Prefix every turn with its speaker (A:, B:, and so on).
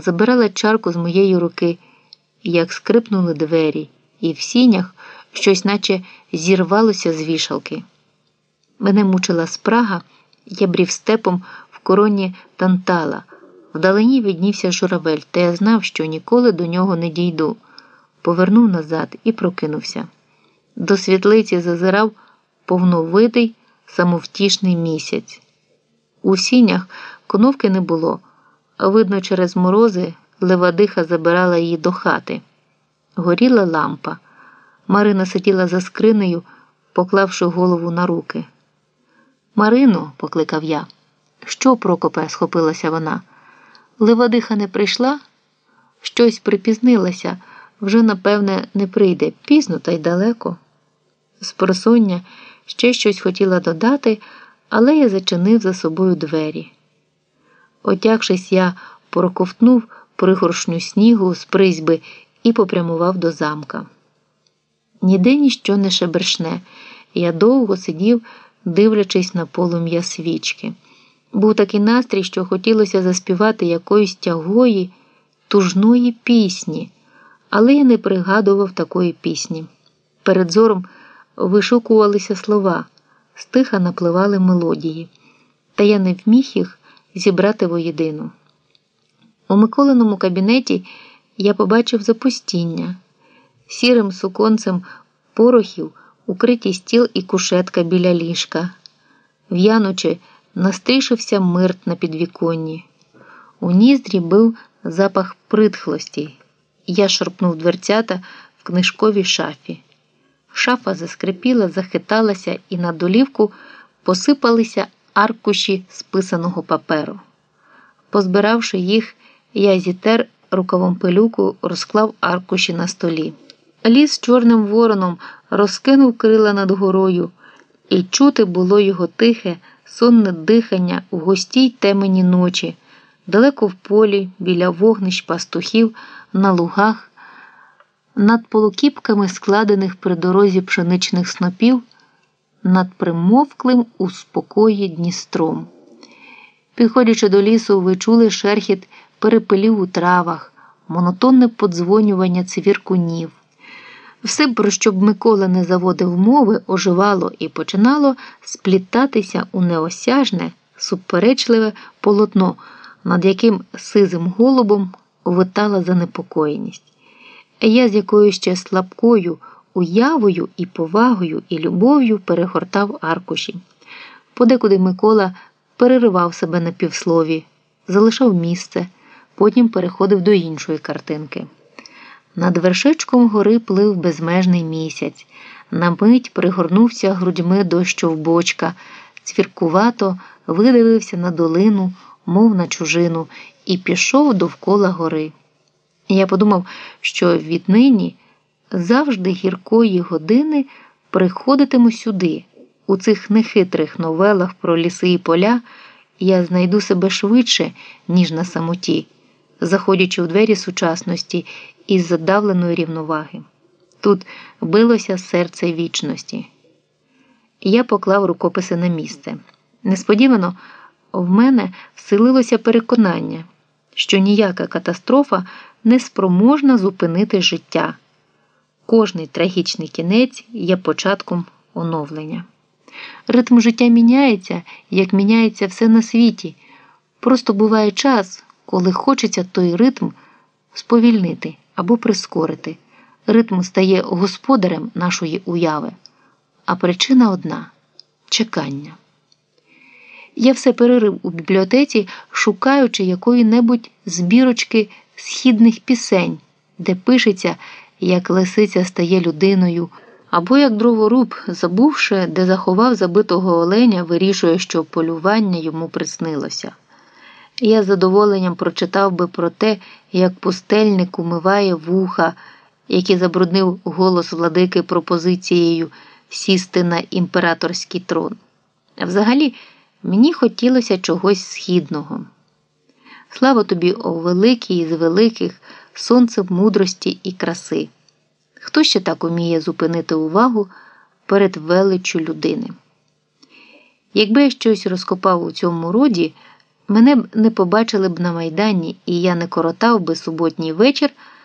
A: забирала чарку з моєї руки, як скрипнули двері, і в сінях щось наче зірвалося з вішалки. Мене мучила спрага, я брів степом в короні тантала. Вдалині віднівся журавель, та я знав, що ніколи до нього не дійду. Повернув назад і прокинувся. До світлиці зазирав повновитий самовтішний місяць. У сінях коновки не було, видно, через морози левадиха забирала її до хати. Горіла лампа. Марина сиділа за скринею, поклавши голову на руки. Марину, покликав я. Що, Прокопе? схопилася вона. Левадиха не прийшла? Щось припізнилася, вже, напевне, не прийде пізно та й далеко. З просоння ще щось хотіла додати, але я зачинив за собою двері. Отягшись, я проковтнув пригоршню снігу з призьби і попрямував до замка. Ніде ніщо не шебершне, я довго сидів, дивлячись на полум'я свічки. Був такий настрій, що хотілося заспівати якоїсь тягої, тужної пісні, але я не пригадував такої пісні. Перед зором вишукувалися слова, стиха напливали мелодії, та я не вміг їх зібрати воєдину. У Миколиному кабінеті я побачив запустіння, сірим суконцем порохів, укриті стіл і кушетка біля ліжка. В'янучи, настрішився мирт на підвіконні. У ніздрі був запах притхлості. Я шарпнув дверцята в книжковій шафі. Шафа заскрипіла, захиталася, і на долівку посипалися аркуші списаного паперу. Позбиравши їх, я зітер рукавом пилюку розклав аркуші на столі. Ліс чорним вороном розкинув крила над горою, і чути було його тихе, сонне дихання у густій темені ночі, далеко в полі, біля вогнищ пастухів, на лугах, над полукіпками складених при дорозі пшеничних снопів, над примовклим у спокої Дністром. Підходячи до лісу, ви чули шерхіт перепилів у травах, монотонне подзвонювання цвіркунів. Все, про що б Микола не заводив мови, оживало і починало сплітатися у неосяжне, суперечливе полотно, над яким сизим голубом витала занепокоєність. Я з якоюсь ще слабкою уявою і повагою і любов'ю перегортав аркуші. Подекуди Микола переривав себе на півслові, залишав місце, потім переходив до іншої картинки. Над вершечком гори плив безмежний місяць, на мить пригорнувся грудьми до щовбочка, цвіркувато видивився на долину, мов на чужину, і пішов довкола гори. Я подумав, що віднині завжди гіркої години приходитиму сюди, у цих нехитрих новелах про ліси і поля, я знайду себе швидше, ніж на самоті, заходячи у двері сучасності із задавленої рівноваги. Тут билося серце вічності. Я поклав рукописи на місце. Несподівано в мене вселилося переконання, що ніяка катастрофа не спроможна зупинити життя. Кожний трагічний кінець є початком оновлення. Ритм життя міняється, як міняється все на світі. Просто буває час, коли хочеться той ритм сповільнити або прискорити. Ритм стає господарем нашої уяви, а причина одна чекання. Я все перерив у бібліотеці, шукаючи якої-небудь збірочки східних пісень, де пишеться, як лисиця стає людиною, або як дроворуб, забувши, де заховав забитого оленя, вирішує, що полювання йому приснилося. Я з задоволенням прочитав би про те, як пустельник умиває вуха, який забруднив голос владики пропозицією сісти на імператорський трон. А взагалі, мені хотілося чогось східного. Слава тобі, о великий з великих, сонце мудрості і краси. Хто ще так уміє зупинити увагу перед величчю людини? Якби я щось розкопав у цьому роді, Мене б не побачили б на майдані, і я не коротав би суботній вечір.